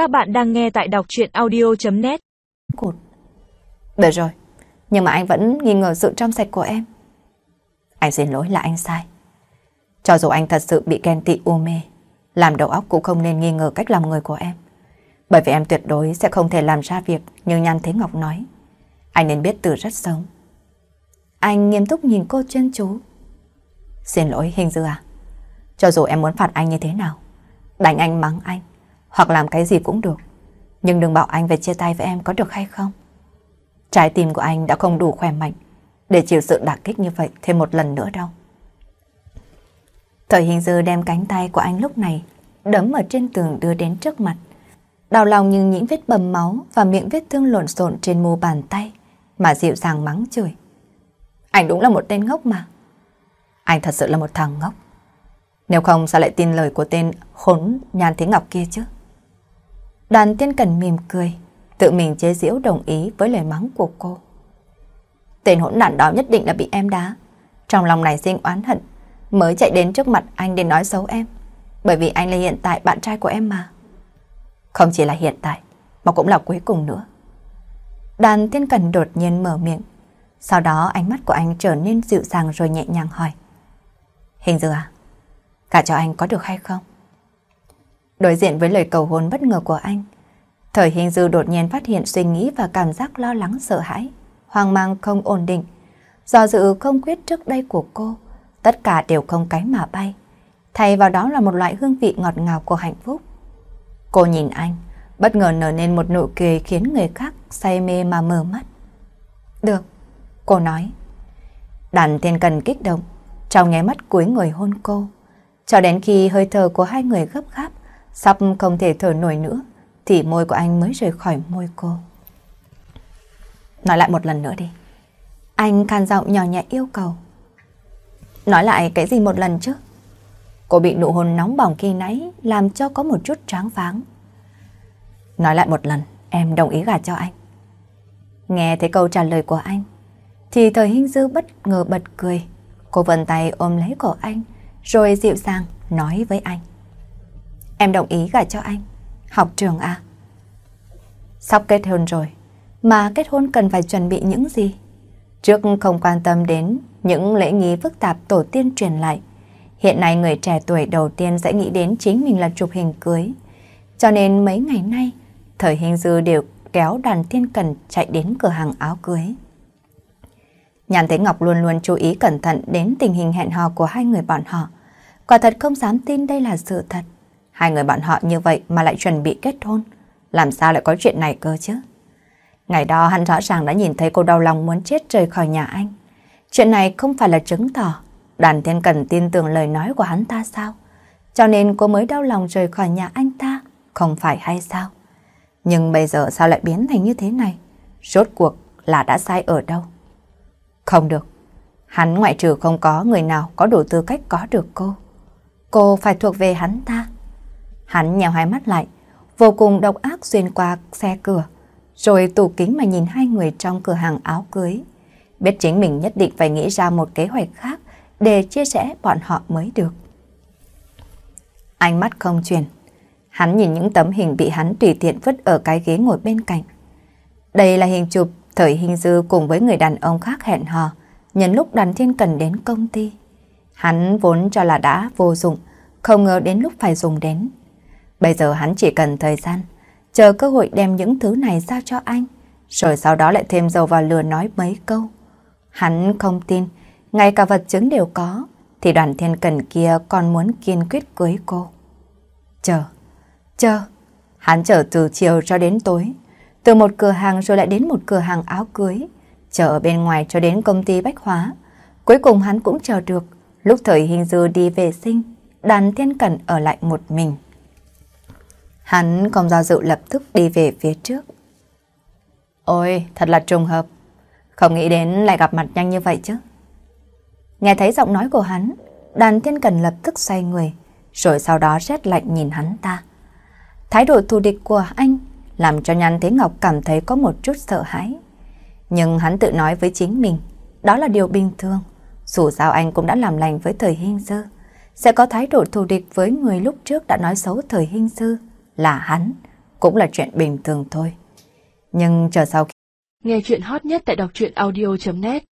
Các bạn đang nghe tại đọc chuyện audio.net Cột Được rồi, nhưng mà anh vẫn nghi ngờ sự trong sạch của em. Anh xin lỗi là anh sai. Cho dù anh thật sự bị ghen tị u mê, làm đầu óc cũng không nên nghi ngờ cách làm người của em. Bởi vì em tuyệt đối sẽ không thể làm ra việc như Nhan Thế Ngọc nói. Anh nên biết từ rất sớm. Anh nghiêm túc nhìn cô chân chú. Xin lỗi Hình Dư à. Cho dù em muốn phạt anh như thế nào, đánh anh mắng anh, hoặc làm cái gì cũng được. Nhưng đừng bảo anh về chia tay với em có được hay không? Trái tim của anh đã không đủ khỏe mạnh để chịu sự đả kích như vậy thêm một lần nữa đâu. Thời hình dư đem cánh tay của anh lúc này đấm ở trên tường đưa đến trước mặt. Đau lòng nhưng những vết bầm máu và miệng vết thương lộn xộn trên mu bàn tay mà dịu dàng mắng chửi. Anh đúng là một tên ngốc mà. Anh thật sự là một thằng ngốc. Nếu không sao lại tin lời của tên khốn nhan thế ngọc kia chứ? Đoàn tiên cần mỉm cười, tự mình chế giễu đồng ý với lời mắng của cô. Tên hỗn nạn đó nhất định là bị em đá. Trong lòng này sinh oán hận, mới chạy đến trước mặt anh để nói xấu em. Bởi vì anh là hiện tại bạn trai của em mà. Không chỉ là hiện tại, mà cũng là cuối cùng nữa. Đàn tiên cần đột nhiên mở miệng. Sau đó ánh mắt của anh trở nên dịu dàng rồi nhẹ nhàng hỏi. Hình dừa à? Cả cho anh có được hay không? Đối diện với lời cầu hôn bất ngờ của anh, thời hình dư đột nhiên phát hiện suy nghĩ và cảm giác lo lắng sợ hãi, hoang mang không ổn định. Do dự không quyết trước đây của cô, tất cả đều không cánh mà bay. Thay vào đó là một loại hương vị ngọt ngào của hạnh phúc. Cô nhìn anh, bất ngờ nở nên một nụ cười khiến người khác say mê mà mờ mắt. Được, cô nói. Đàn thiên cần kích động, trong nháy mắt cuối người hôn cô. Cho đến khi hơi thở của hai người gấp gáp, sắp không thể thở nổi nữa, thì môi của anh mới rời khỏi môi cô. Nói lại một lần nữa đi. Anh khan giọng nhỏ nhẹ yêu cầu. Nói lại cái gì một lần chứ? Cô bị nụ hôn nóng bỏng khi nãy làm cho có một chút tráng váng. Nói lại một lần, em đồng ý gả cho anh. Nghe thấy câu trả lời của anh, thì thời hình dư bất ngờ bật cười. Cô vần tay ôm lấy cổ anh, rồi dịu dàng nói với anh. Em đồng ý gả cho anh. Học trường à? Sắp kết hôn rồi, mà kết hôn cần phải chuẩn bị những gì? Trước không quan tâm đến những lễ nghi phức tạp tổ tiên truyền lại. Hiện nay người trẻ tuổi đầu tiên sẽ nghĩ đến chính mình là chụp hình cưới. Cho nên mấy ngày nay, thời hình dư đều kéo đàn thiên cần chạy đến cửa hàng áo cưới. Nhàn Thế Ngọc luôn luôn chú ý cẩn thận đến tình hình hẹn hò của hai người bọn họ. Quả thật không dám tin đây là sự thật. Hai người bọn họ như vậy mà lại chuẩn bị kết hôn. Làm sao lại có chuyện này cơ chứ? Ngày đó hắn rõ ràng đã nhìn thấy cô đau lòng muốn chết rời khỏi nhà anh. Chuyện này không phải là chứng tỏ đoàn thiên cần tin tưởng lời nói của hắn ta sao? Cho nên cô mới đau lòng rời khỏi nhà anh ta, không phải hay sao? Nhưng bây giờ sao lại biến thành như thế này? Rốt cuộc là đã sai ở đâu? Không được. Hắn ngoại trừ không có người nào có đủ tư cách có được cô. Cô phải thuộc về hắn ta. Hắn nhèo hai mắt lại, vô cùng độc ác xuyên qua xe cửa, rồi tủ kính mà nhìn hai người trong cửa hàng áo cưới. Biết chính mình nhất định phải nghĩ ra một kế hoạch khác để chia sẻ bọn họ mới được. Ánh mắt không chuyển. Hắn nhìn những tấm hình bị hắn tùy tiện vứt ở cái ghế ngồi bên cạnh. Đây là hình chụp thời hình dư cùng với người đàn ông khác hẹn hò, nhân lúc đàn thiên cần đến công ty. Hắn vốn cho là đã vô dụng, không ngờ đến lúc phải dùng đến. Bây giờ hắn chỉ cần thời gian, chờ cơ hội đem những thứ này giao cho anh, rồi sau đó lại thêm dầu vào lửa nói mấy câu. Hắn không tin, ngay cả vật chứng đều có, thì đoàn thiên cần kia còn muốn kiên quyết cưới cô. Chờ, chờ, hắn chờ từ chiều cho đến tối, từ một cửa hàng rồi lại đến một cửa hàng áo cưới, chờ ở bên ngoài cho đến công ty bách hóa. Cuối cùng hắn cũng chờ được, lúc thời hình dư đi vệ sinh, đoàn thiên cần ở lại một mình. Hắn không do dự lập tức đi về phía trước. Ôi, thật là trùng hợp. Không nghĩ đến lại gặp mặt nhanh như vậy chứ. Nghe thấy giọng nói của hắn, đàn thiên cần lập tức xoay người, rồi sau đó rét lạnh nhìn hắn ta. Thái độ thù địch của anh làm cho Nhan Thế Ngọc cảm thấy có một chút sợ hãi. Nhưng hắn tự nói với chính mình, đó là điều bình thường. Dù sao anh cũng đã làm lành với thời hình sư, sẽ có thái độ thù địch với người lúc trước đã nói xấu thời hình sư là hắn, cũng là chuyện bình thường thôi. Nhưng chờ sau khi Nghe chuyện hot nhất tại đọc truyện audio.net